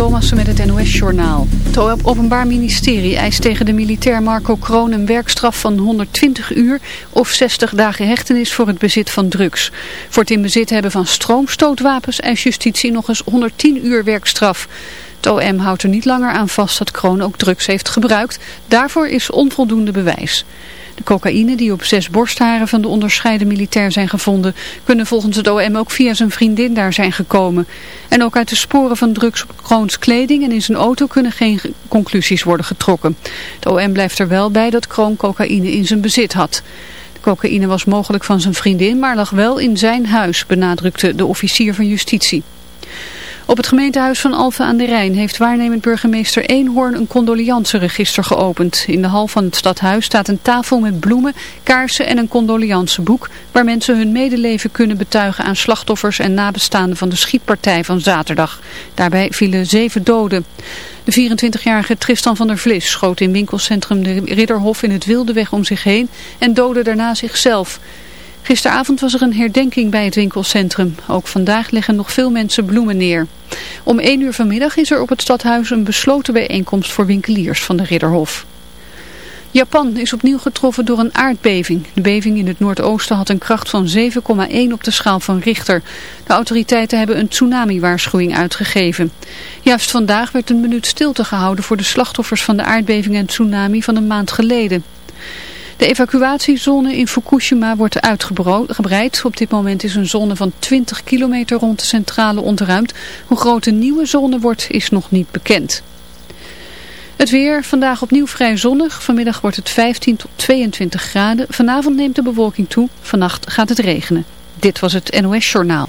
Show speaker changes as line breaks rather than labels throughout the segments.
Thomassen met het NOS-journaal. Het Openbaar Ministerie eist tegen de militair Marco Kroon een werkstraf van 120 uur of 60 dagen hechtenis voor het bezit van drugs. Voor het in bezit hebben van stroomstootwapens eist justitie nog eens 110 uur werkstraf. Het OM houdt er niet langer aan vast dat Kroon ook drugs heeft gebruikt. Daarvoor is onvoldoende bewijs. De cocaïne die op zes borstharen van de onderscheiden militair zijn gevonden, kunnen volgens het OM ook via zijn vriendin daar zijn gekomen. En ook uit de sporen van drugs op Kroons kleding en in zijn auto kunnen geen conclusies worden getrokken. Het OM blijft er wel bij dat Kroon cocaïne in zijn bezit had. De cocaïne was mogelijk van zijn vriendin, maar lag wel in zijn huis, benadrukte de officier van justitie. Op het gemeentehuis van Alphen aan de Rijn heeft waarnemend burgemeester Eenhoorn een condolianceregister geopend. In de hal van het stadhuis staat een tafel met bloemen, kaarsen en een condolianceboek waar mensen hun medeleven kunnen betuigen aan slachtoffers en nabestaanden van de schietpartij van zaterdag. Daarbij vielen zeven doden. De 24-jarige Tristan van der Vlis schoot in winkelcentrum de Ridderhof in het Wilde weg om zich heen en doodde daarna zichzelf. Gisteravond was er een herdenking bij het winkelcentrum. Ook vandaag leggen nog veel mensen bloemen neer. Om 1 uur vanmiddag is er op het stadhuis een besloten bijeenkomst voor winkeliers van de Ridderhof. Japan is opnieuw getroffen door een aardbeving. De beving in het noordoosten had een kracht van 7,1 op de schaal van Richter. De autoriteiten hebben een tsunami-waarschuwing uitgegeven. Juist vandaag werd een minuut stilte gehouden voor de slachtoffers van de aardbeving en tsunami van een maand geleden. De evacuatiezone in Fukushima wordt uitgebreid. Op dit moment is een zone van 20 kilometer rond de centrale ontruimd. Hoe groot de nieuwe zone wordt is nog niet bekend. Het weer, vandaag opnieuw vrij zonnig. Vanmiddag wordt het 15 tot 22 graden. Vanavond neemt de bewolking toe. Vannacht gaat het regenen. Dit was het NOS Journaal.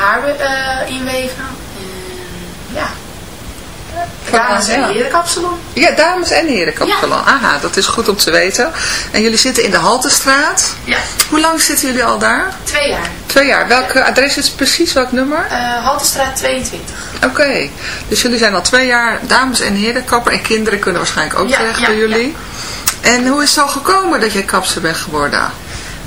haar eh, inweven. En ja. Dames en
ja.
heren kapsalon.
Ja, dames en heren kapsalon. Aha, dat is goed om te weten. En jullie zitten in de Haltestraat.
Ja,
Hoe lang zitten jullie al daar?
twee jaar.
Twee jaar. Welk eh, adres is precies? Welk nummer?
Eh Haltestraat 22.
Oké, dus jullie zijn al twee jaar dames en heren kapper en kinderen kunnen waarschijnlijk ook
Ja,
terecht
ja,
bij jullie. En hoe is het zo gekomen dat jij kapster bent geworden?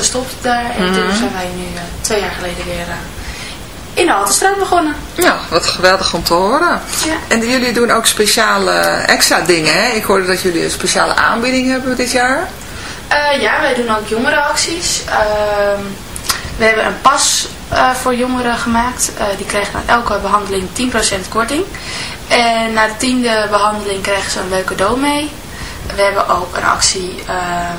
gestopt daar. En
Mhm.
toen zijn wij nu eh, twee jaar geleden weer eh, in de Haltestraat begonnen.
Ja, wat geweldig om te horen.
Ja.
En jullie doen ook speciale extra dingen, hè? Ik hoorde dat jullie een speciale aanbieding hebben dit jaar.
Eh, ja, wij doen ook jongerenacties. Ehm, we hebben een pas eh, voor jongeren gemaakt. Eh, die krijgen na elke behandeling 10% korting. En na de tiende behandeling krijgen ze een leuke cadeau mee. We hebben ook een actie, ehm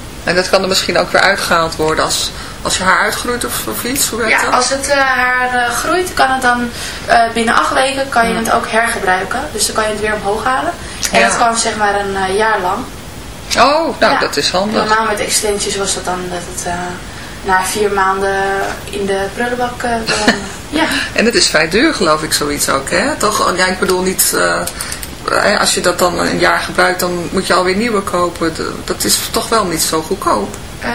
En dat kan er misschien ook weer uitgehaald worden als, als je haar uitgroeit of, of iets. Hoe werkt
Ja,
dat?
als het eh, haar eh, groeit, kan het dan eh, binnen acht weken kan je het ook hergebruiken. Dus dan kan je het weer omhoog halen. En
Ja.
dat kan zeg maar een jaar lang.
Oh, nou
Ja.
dat is handig.
Normaal met extensions was dat dan dat het na vier maanden in de prullenbak ja.
En het is vrij duur geloof ik zoiets ook, hè? Toch? Ja, ik bedoel niet... als je dat dan een jaar gebruikt, dan moet je alweer nieuwe kopen. Dat is toch wel niet zo goedkoop.
Eh,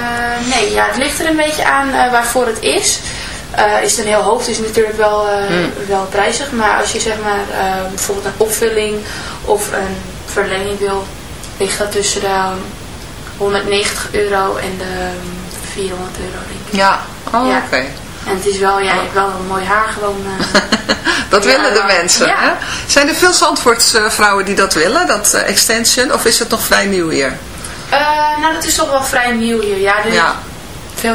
nee, ja, het ligt er een beetje aan eh, waarvoor het is. Eh, is het een heel hoofd, is het natuurlijk wel, eh, wel prijzig. Maar als je zeg maar bijvoorbeeld een opvulling of een verlenging wil, ligt dat tussen de 190 euro en de 400 euro denk ik.
Ja. Oh,
Ja.
oké.
En het is wel, ja, je hebt wel een mooi haar gewoon. eh.
Dat
Ja,
willen de mensen,
Ja.
hè? Zijn er veel Zandvoortse vrouwen die dat willen, dat extension? Of is het nog vrij nieuw hier?
Eh, nou, dat is toch wel vrij nieuw hier. Ja,
Ja.
veel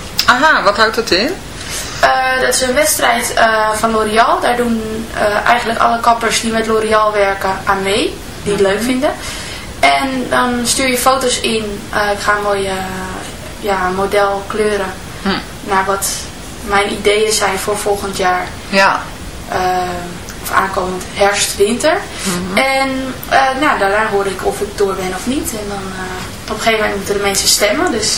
Aha, wat houdt dat in?
Eh, dat is een wedstrijd eh, van L'Oreal. Daar doen eh, eigenlijk alle kappers die met L'Oreal werken aan mee. Die het leuk vinden. En dan stuur je foto's in. Ik ga een mooie ja, model kleuren.
Hm.
Naar wat mijn ideeën zijn voor volgend jaar.
Ja.
of aankomend herfst, winter. En eh, nou, daarna hoor ik of ik door ben of niet. En dan op een gegeven moment moeten de mensen stemmen. Dus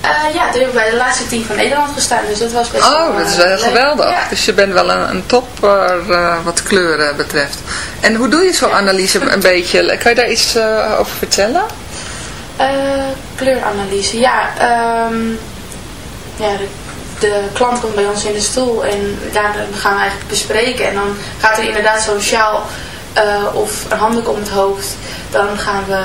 Eh, ja, toen heb ik bij de laatste team van Nederland gestaan. Dus dat was best wel
Oh, dat is
eh,
wel geweldig.
Ja.
Dus je bent wel een, een topper eh, wat kleuren betreft. En hoe doe je zo'n analyse een beetje? Kan je daar iets over vertellen?
Kleuranalyse, ja. ehm, ja de, de klant komt bij ons in de stoel en daar gaan we eigenlijk bespreken. En dan gaat er inderdaad zo'n sjaal of een handdoek om het hoofd. Dan gaan we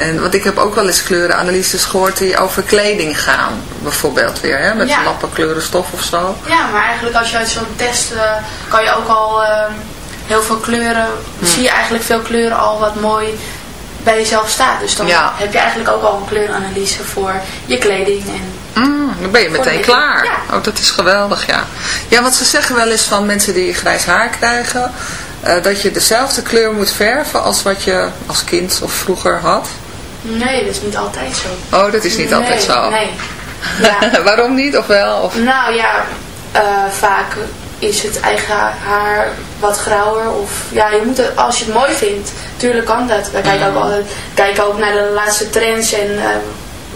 En want ik heb ook wel eens kleurenanalyses gehoord die over kleding gaan. Bijvoorbeeld weer, hè? Met
Ja.
lappen kleurenstof of zo.
ja, maar eigenlijk als je uit zo'n test eh, kan je ook al ehm, heel veel kleuren,
Hm.
zie je eigenlijk veel kleuren al wat mooi bij jezelf staat. Dus dan
Ja.
heb je eigenlijk ook al een kleuranalyse voor je kleding. En,
Mm, dan ben je meteen klaar.
Ja.
Oh, dat is geweldig, ja. Ja, want ze zeggen wel eens van mensen die grijs haar krijgen... eh, dat je dezelfde kleur moet verven als wat je als kind of vroeger had.
Nee, dat is niet altijd zo.
Oh, dat is niet altijd zo.
Nee. Ja.
Waarom niet? Of wel? Of...
Nou ja, eh, vaak is het eigen haar wat grauwer. Of ja, je moet het, als je het mooi vindt, tuurlijk kan dat. We kijken ook, altijd, kijken ook naar de laatste trends en eh,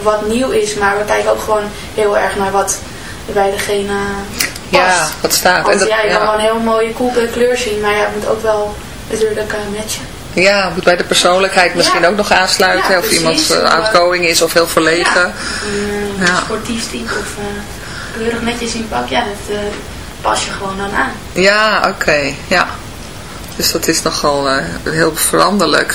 wat nieuw is. Maar we kijken ook gewoon heel erg naar wat er bij degene past.
Ja, wat staat.
Want
En dat-
ja, je
ja.
kan wel een heel mooie coole kleur zien, maar ja, het moet ook wel natuurlijk uh, matchen.
Ja, moet bij de persoonlijkheid misschien
Ja.
ook nog aansluiten.
Ja,
of iemand uh,
uh,
outgoing is of heel verlegen. Ja.
sportief type of uh, kleurig netjes in pak, ja, dat uh, pas je gewoon dan aan.
Ja, oké. Ja. Dus dat is nogal heel veranderlijk.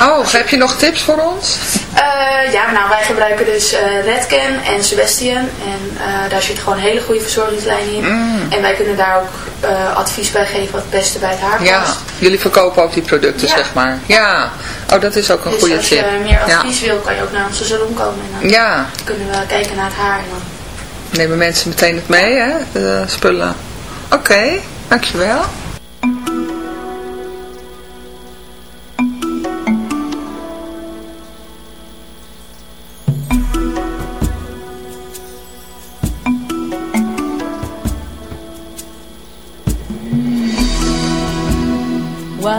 Oh, heb je nog tips voor ons?
Eh, ja, nou wij gebruiken dus eh Redken en Sebastian. En eh, daar zit gewoon een hele goede verzorgingslijn in. En wij kunnen daar ook advies bij geven wat het beste bij het haar past.
Ja, jullie verkopen ook die producten,
Ja.
zeg maar. Ja. Oh, dat is ook een
Dus
goede
als
tip.
je meer
Ja.
advies wil, kan je ook naar onze salon komen. En dan
Ja,
kunnen we kijken naar het haar. En dan
nemen mensen meteen het mee, hè? De spullen. Oké, dankjewel.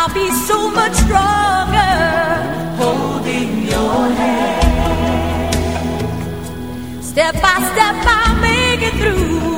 I'll be so much stronger holding your hand. Step by step, I'll make it through.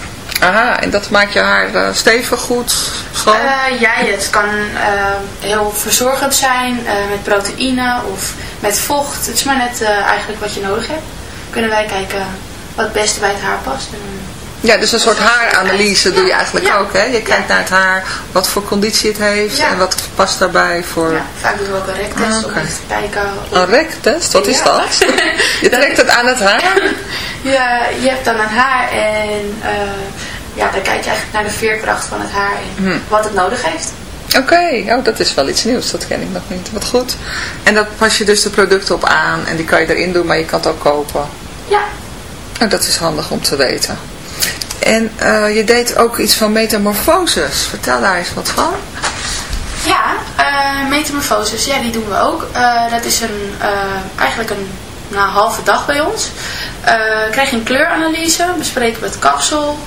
Aha, en dat maakt je haar eh, stevig, goed, schoon?
Eh, ja, het kan eh, heel verzorgend zijn met proteïne of met vocht. Het is maar net eigenlijk wat je nodig hebt. Kunnen wij kijken wat het beste bij het haar past.
Ja, dus een soort haaranalyse doe je eigenlijk
Ja.
ook, hè? Je kijkt naar het haar, wat voor conditie het heeft en wat past daarbij voor...
ja, vaak doen we ook een rektest
Ah,
om te kijken. of-
Een rektest, wat is dat? Je trekt het aan het haar?
Ja, je hebt dan een haar en ja, dan kijk je eigenlijk naar de veerkracht van het haar en
Hm.
wat het nodig heeft.
Oké, oh, dat is wel iets nieuws, dat ken ik nog niet. Wat goed. En dan pas je dus de producten op aan en die kan je erin doen, maar je kan het ook kopen.
Ja,
Oh, dat is handig om te weten. En eh, je deed ook iets van metamorfoses. Vertel daar eens wat van.
ja metamorfoses, ja, die doen we ook. Eh, dat is een, eigenlijk een nou, halve dag bij ons. Krijg je een kleuranalyse, bespreken we het kapsel.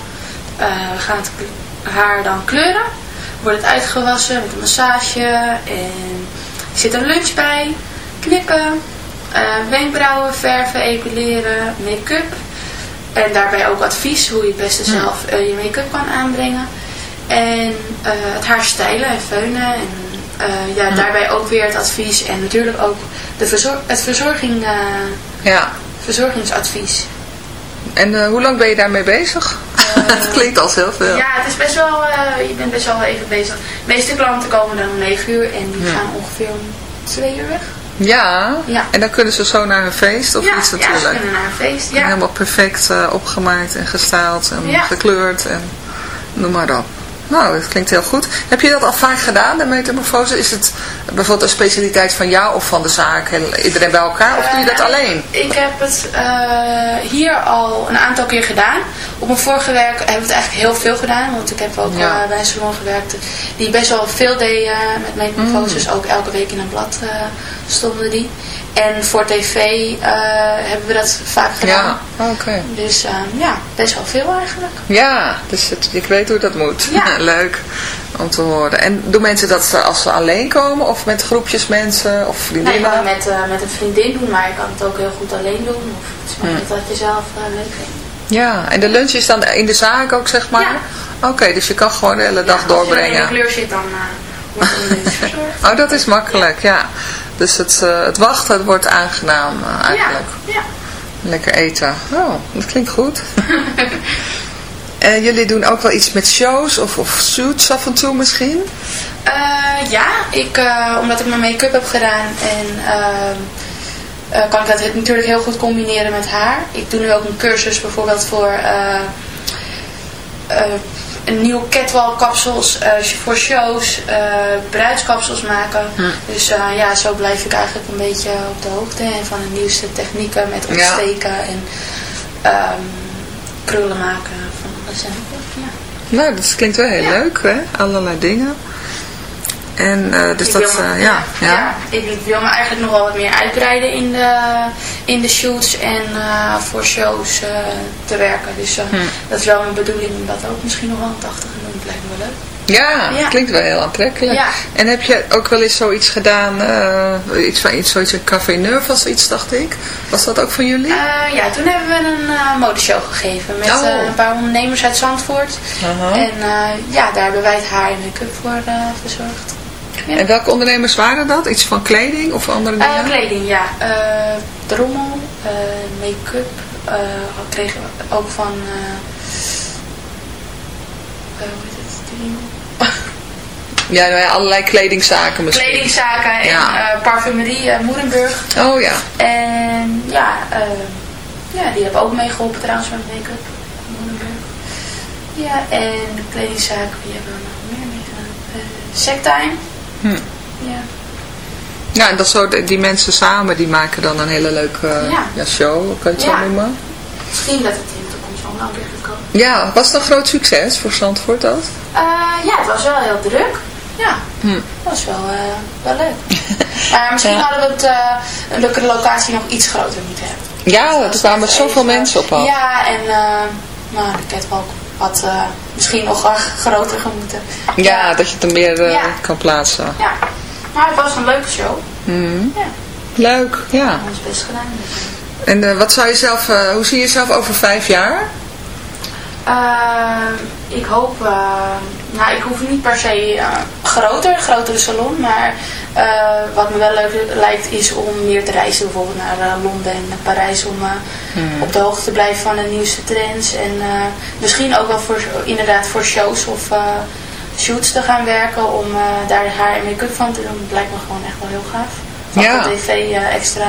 Het k- haar dan kleuren. Wordt het uitgewassen met een massage en er zit een lunch bij, knippen, eh, wenkbrauwen verven, epileren, make-up. En daarbij ook advies hoe je het beste zelf eh, je make-up kan aanbrengen. En het haar stijlen en feunen. En ja, daarbij ook weer het advies. En natuurlijk ook de verzor het verzorging,
Ja.
verzorgingsadvies.
En eh, hoe lang ben je daarmee bezig? Het klinkt als heel veel.
Ja, het is best wel, eh, je bent best wel even bezig. De meeste klanten komen dan om 9 uur en die gaan ongeveer om 2 uur weg.
Ja.
Ja.
En dan kunnen ze zo naar een feest of
ja,
iets
ja,
natuurlijk.
ze kunnen naar een feest. Ja.
Helemaal perfect eh, opgemaakt en gestyled en
Ja.
gekleurd en noem maar op. Nou, dat klinkt heel goed. Heb je dat al vaak gedaan, de metamorfose? Is het bijvoorbeeld een specialiteit van jou of van de zaak? Iedereen bij elkaar? Of doe je dat
Eh,
alleen?
Ik heb het eh, hier al een aantal keer gedaan. Op mijn vorige werk hebben we het eigenlijk heel veel gedaan. Want ik heb ook
Ja.
eh, bij een salon gewerkt die best wel veel deed met metamorfoses.
Mm.
Ook elke week in een blad stonden die. En voor tv eh, hebben we dat vaak gedaan.
Ja, oké.
Dus eh, ja, best wel veel eigenlijk.
Ja, dus het, ik weet hoe dat moet.
Ja.
Leuk om te horen. En doen mensen dat ze- als ze alleen komen of met groepjes mensen of
Nou, je
vriendinnen?
kan het met, eh, met een vriendin doen, maar je kan het ook heel goed alleen doen. Of het is wat je zelf eh, leuk vindt.
Ja, en de lunch is dan in de zaak ook, zeg maar? Oké, dus je kan gewoon de hele dag
Ja, Als je
doorbrengen.
in de kleur zit, dan eh, wordt een verzorgd.
Oh, dat is makkelijk, ja. Dus het, eh, het wachten het wordt aangenaam eh, eigenlijk.
Ja, ja.
Lekker eten. Oh, dat klinkt goed. En jullie doen ook wel iets met shows of, of suits af en toe misschien?
Eh, ja, ik, eh, omdat ik mijn make-up heb gedaan en ehm, eh, kan ik dat natuurlijk heel goed combineren met haar. Ik doe nu ook een cursus bijvoorbeeld voor eh, eh, een nieuwe catwalk kapsels eh, voor shows, eh, bruidskapsels maken. Dus eh, ja, zo blijf ik eigenlijk een beetje op de hoogte en van de nieuwste technieken met
Ja.
ontsteken en ehm, krullen maken van alles en ja.
Nou, dat klinkt wel heel
Ja.
leuk, hè? Allerlei dingen. En uh, dus
ik
dat,
wil me,
uh, ja, ja.
ja. ik wil me eigenlijk nog wel wat meer uitbreiden in de, in de shoots en uh, voor shows te werken. Dus hm. dat is wel mijn bedoeling om dat ook misschien nog wel een 80 te doen. Dat lijkt me wel leuk.
Ja, ja, klinkt wel heel aantrekkelijk.
Ja.
En heb je ook wel eens zoiets gedaan, iets van iets, zoiets een Café Neuf of zoiets, dacht ik. Was dat ook van jullie?
Ja, toen hebben we een modeshow gegeven met oh. een paar ondernemers uit Zandvoort.
-huh.
En ja, daar hebben wij het haar en make-up voor verzorgd.
Ja. En welke ondernemers waren dat? Iets van kleding of andere dingen?
Uh, kleding, ja. Uh, drommel, uh, make-up. Kregen we ook van... hoe heet het?
Ja, nou ja, allerlei kledingzaken misschien.
Kledingzaken en ja. parfumerie Moerenburg.
Oh ja.
En ja, ja, die hebben ook meegeholpen trouwens met make-up. Moerenburg. Ja, en de kledingzaken, wie hebben we nog meer meegedaan? Sectime.
Hm.
Ja.
Ja, en dat zo, die mensen samen, die maken dan een hele leuke ja. Ja, show, kan je het
ja.
zo noemen?
Misschien dat het in de toekomst een keer gaat komen.
Ja, was het een groot succes voor Zandvoort dat?
Eh, ja, het was wel heel druk. Ja,
Hm.
dat was wel, eh, wel leuk. maar misschien
Ja.
hadden we het, eh, de locatie nog iets groter moeten hebben.
Ja, er kwamen zoveel
even-
mensen op af.
Ja, en eh nou, de catwalk had eh, misschien nog groter gemoeten.
Ja, dat je het er meer eh,
Ja.
kan plaatsen.
Ja, maar het was een leuke show.
Mhm.
Ja,
Leuk, ja.
ons best gedaan.
En eh, wat zou je zelf, hoe zie je jezelf over vijf jaar?
Eh, ik hoop, nou ik hoef niet per se groter, grotere salon, maar eh, wat me wel leuk lijkt is om meer te reizen, bijvoorbeeld naar eh, Londen en Parijs, om eh, op de hoogte te blijven van de nieuwste trends en misschien ook wel voor, inderdaad voor shows of shoots te gaan werken om daar haar en make-up van te doen. Dat lijkt me gewoon echt wel heel gaaf. Of
Ja.
tv extra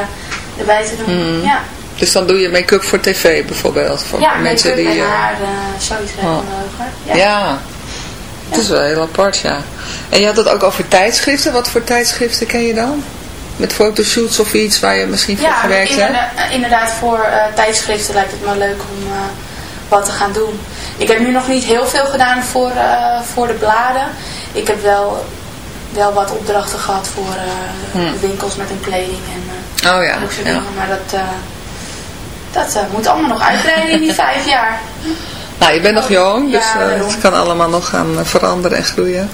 erbij te doen. Ja,
Dus dan doe je make-up voor tv bijvoorbeeld. Voor
ja
mensen die.
en haar, zoiets
Oh.
gaaf.
ja. Het is wel heel apart, ja. En je had het ook over tijdschriften. Wat voor tijdschriften ken je dan? Met fotoshoots of iets waar je misschien voor
Ja,
gewerkt hebt?
inderdaad, inderdaad voor eh, tijdschriften lijkt het me leuk om eh, wat te gaan doen. Ik heb nu nog niet heel veel gedaan voor, eh, voor de bladen. Ik heb wel, wel wat opdrachten gehad voor eh, winkels met hun kleding en eh
Oh Hmm. ja, ja.
Maar dat, eh, dat eh, moet allemaal nog uitbreiden in die vijf jaar.
Nou, je bent nog jong, dus eh, het kan allemaal nog gaan eh, veranderen en groeien.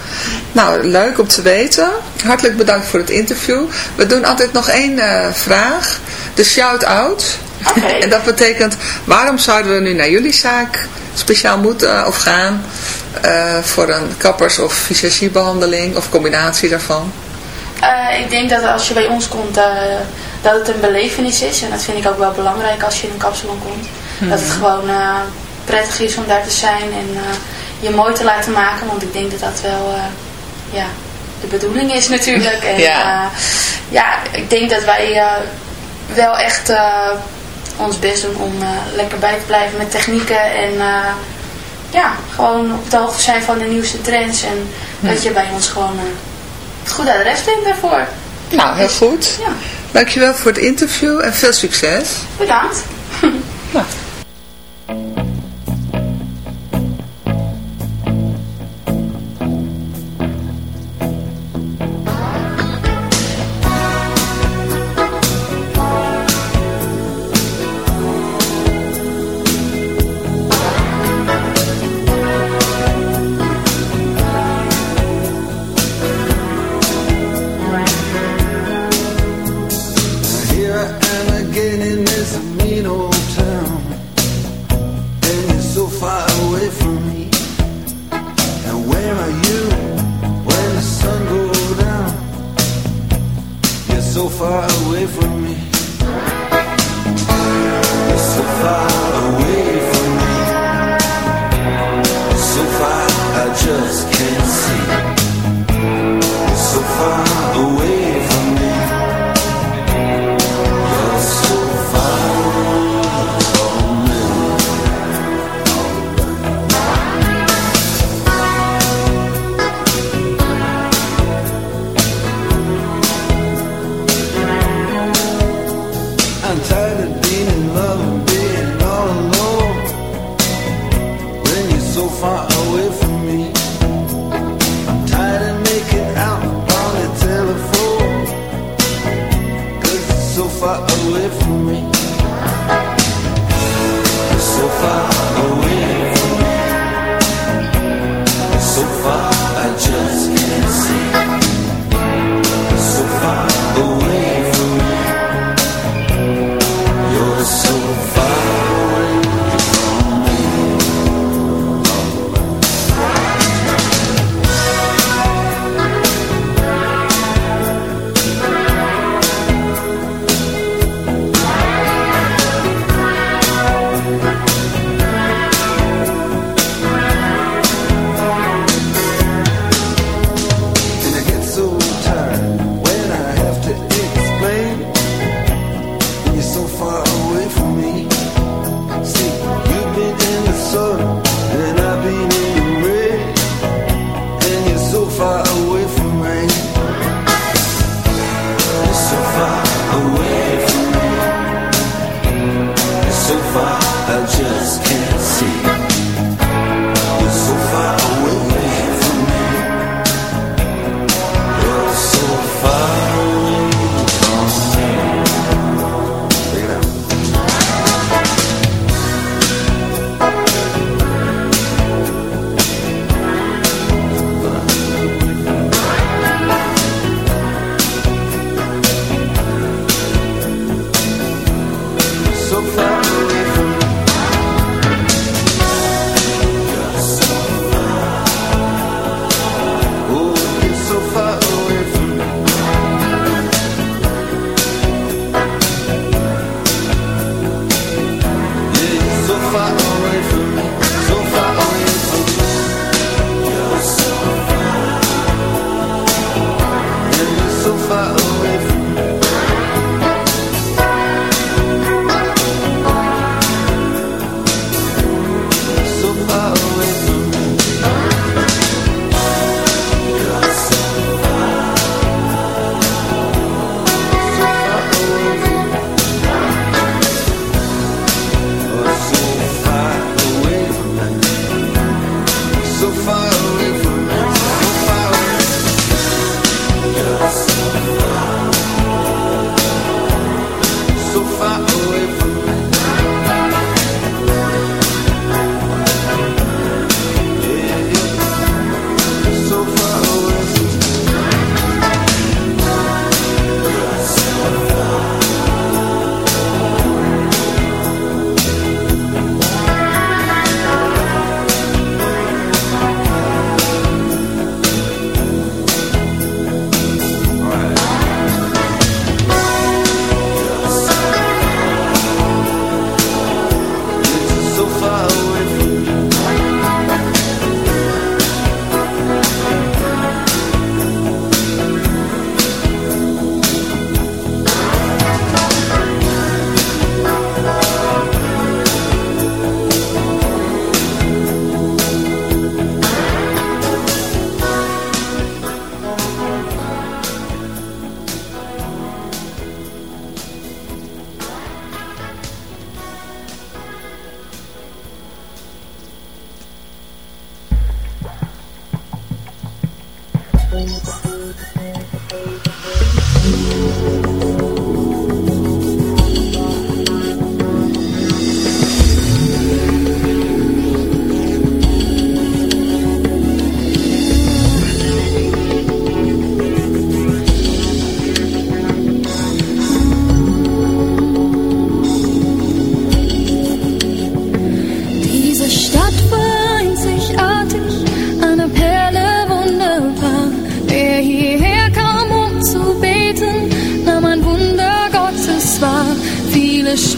Nou, leuk om te weten. Hartelijk bedankt voor het interview. We doen altijd nog één eh, vraag. De shout-out. En dat betekent, waarom zouden we nu naar jullie zaak speciaal moeten of gaan voor een kappers- of visagiebehandeling of combinatie daarvan?
Ik denk dat als je bij ons komt, dat het een belevenis is. En dat vind ik ook wel belangrijk als je in een kapsalon komt. Dat het gewoon eh, prettig is om daar te zijn en eh, je mooi te laten maken. Want ik denk dat dat wel eh, ja, de bedoeling is natuurlijk. En,
Ja.
ja. ja, ik denk dat wij eh, wel echt eh, ons best doen om eh, lekker bij te blijven met technieken. En eh, ja, gewoon op de hoogte zijn van de nieuwste trends. En dat je bij ons gewoon... eh, het goede adres vindt daarvoor.
Nou, heel goed.
Ja,
Dankjewel voor het interview en veel succes.
bedankt.
Here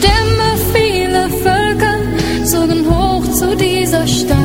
Stämme vieler Völker zogen hoch zu dieser Stadt.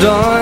Don't.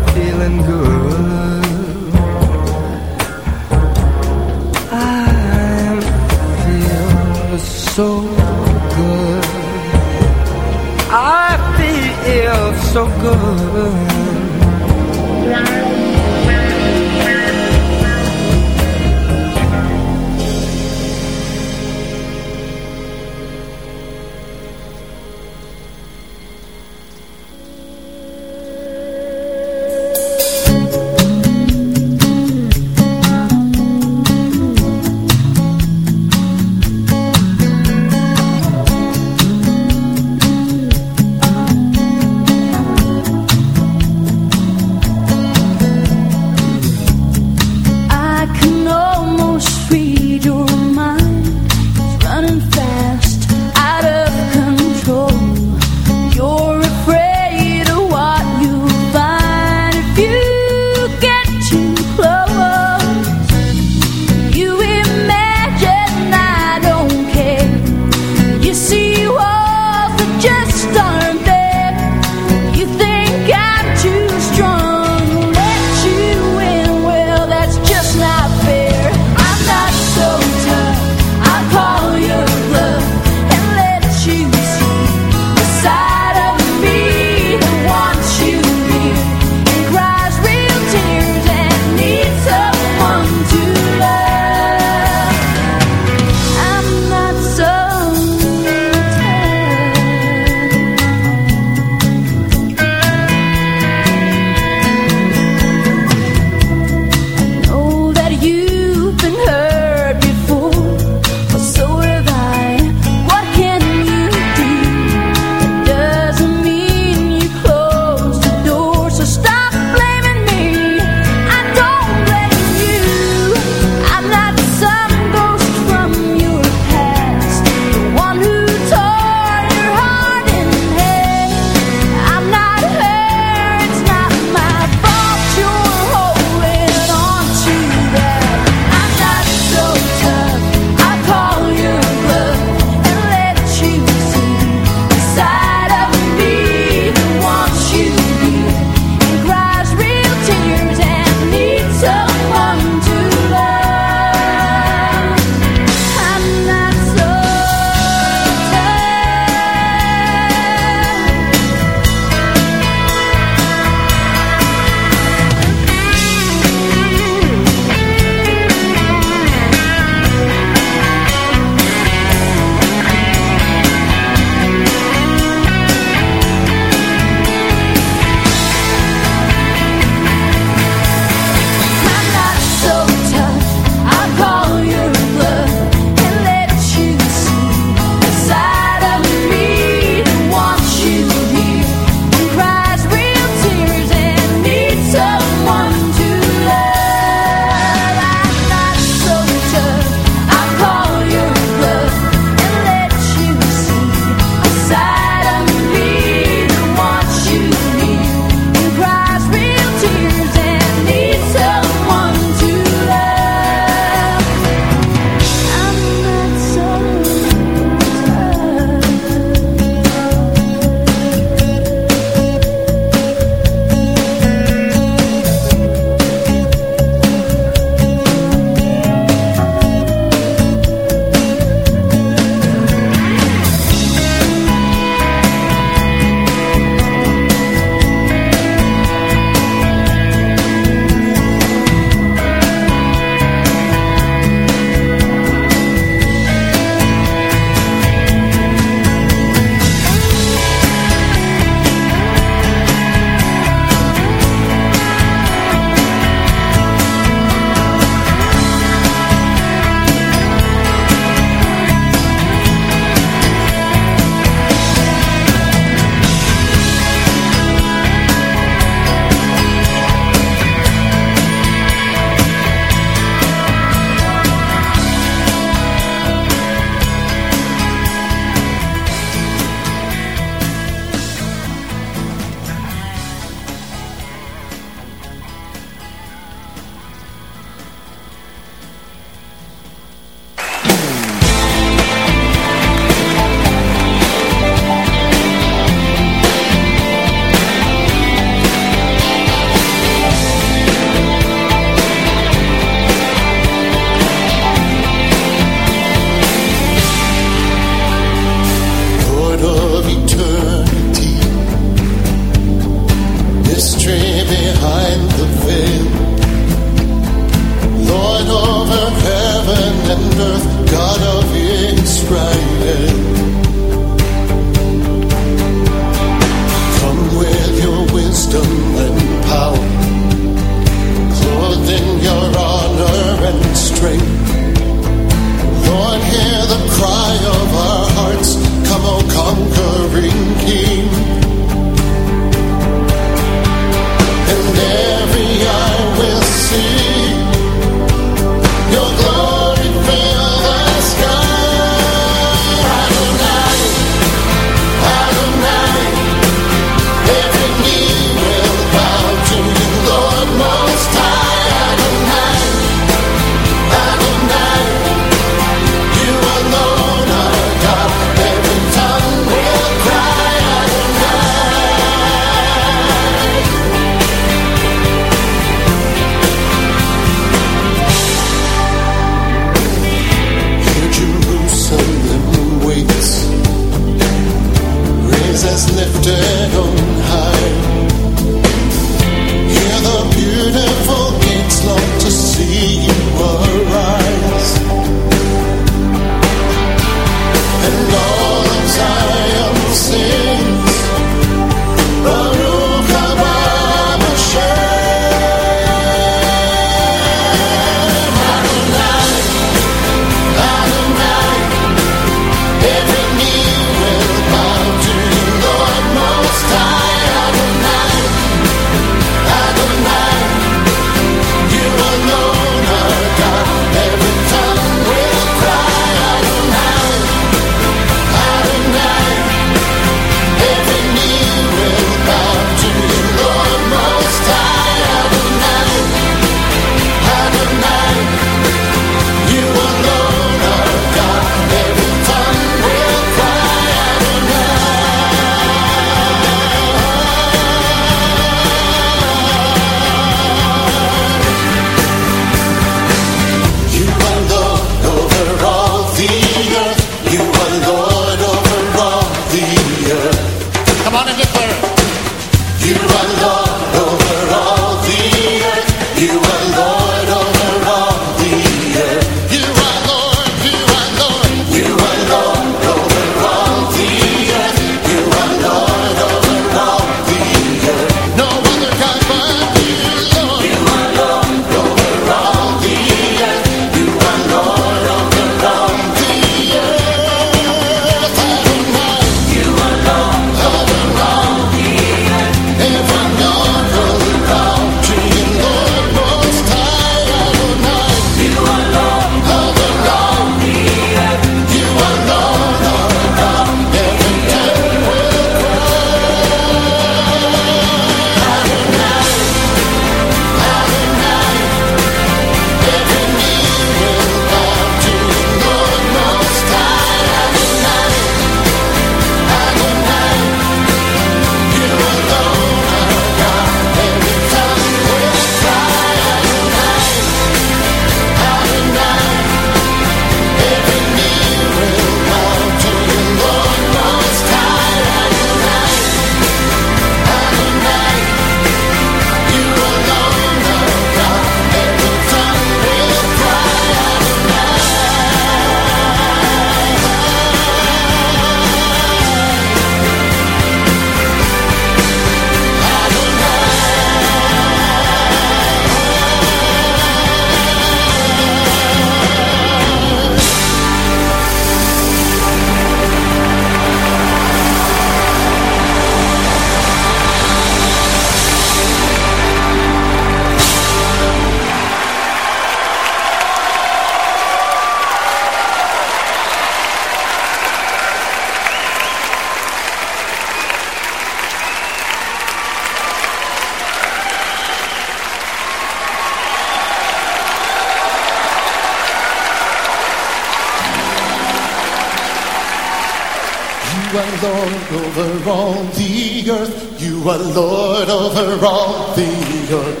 You
are Lord over all the earth. You are Lord over all the earth.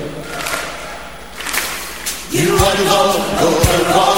You are Lord over all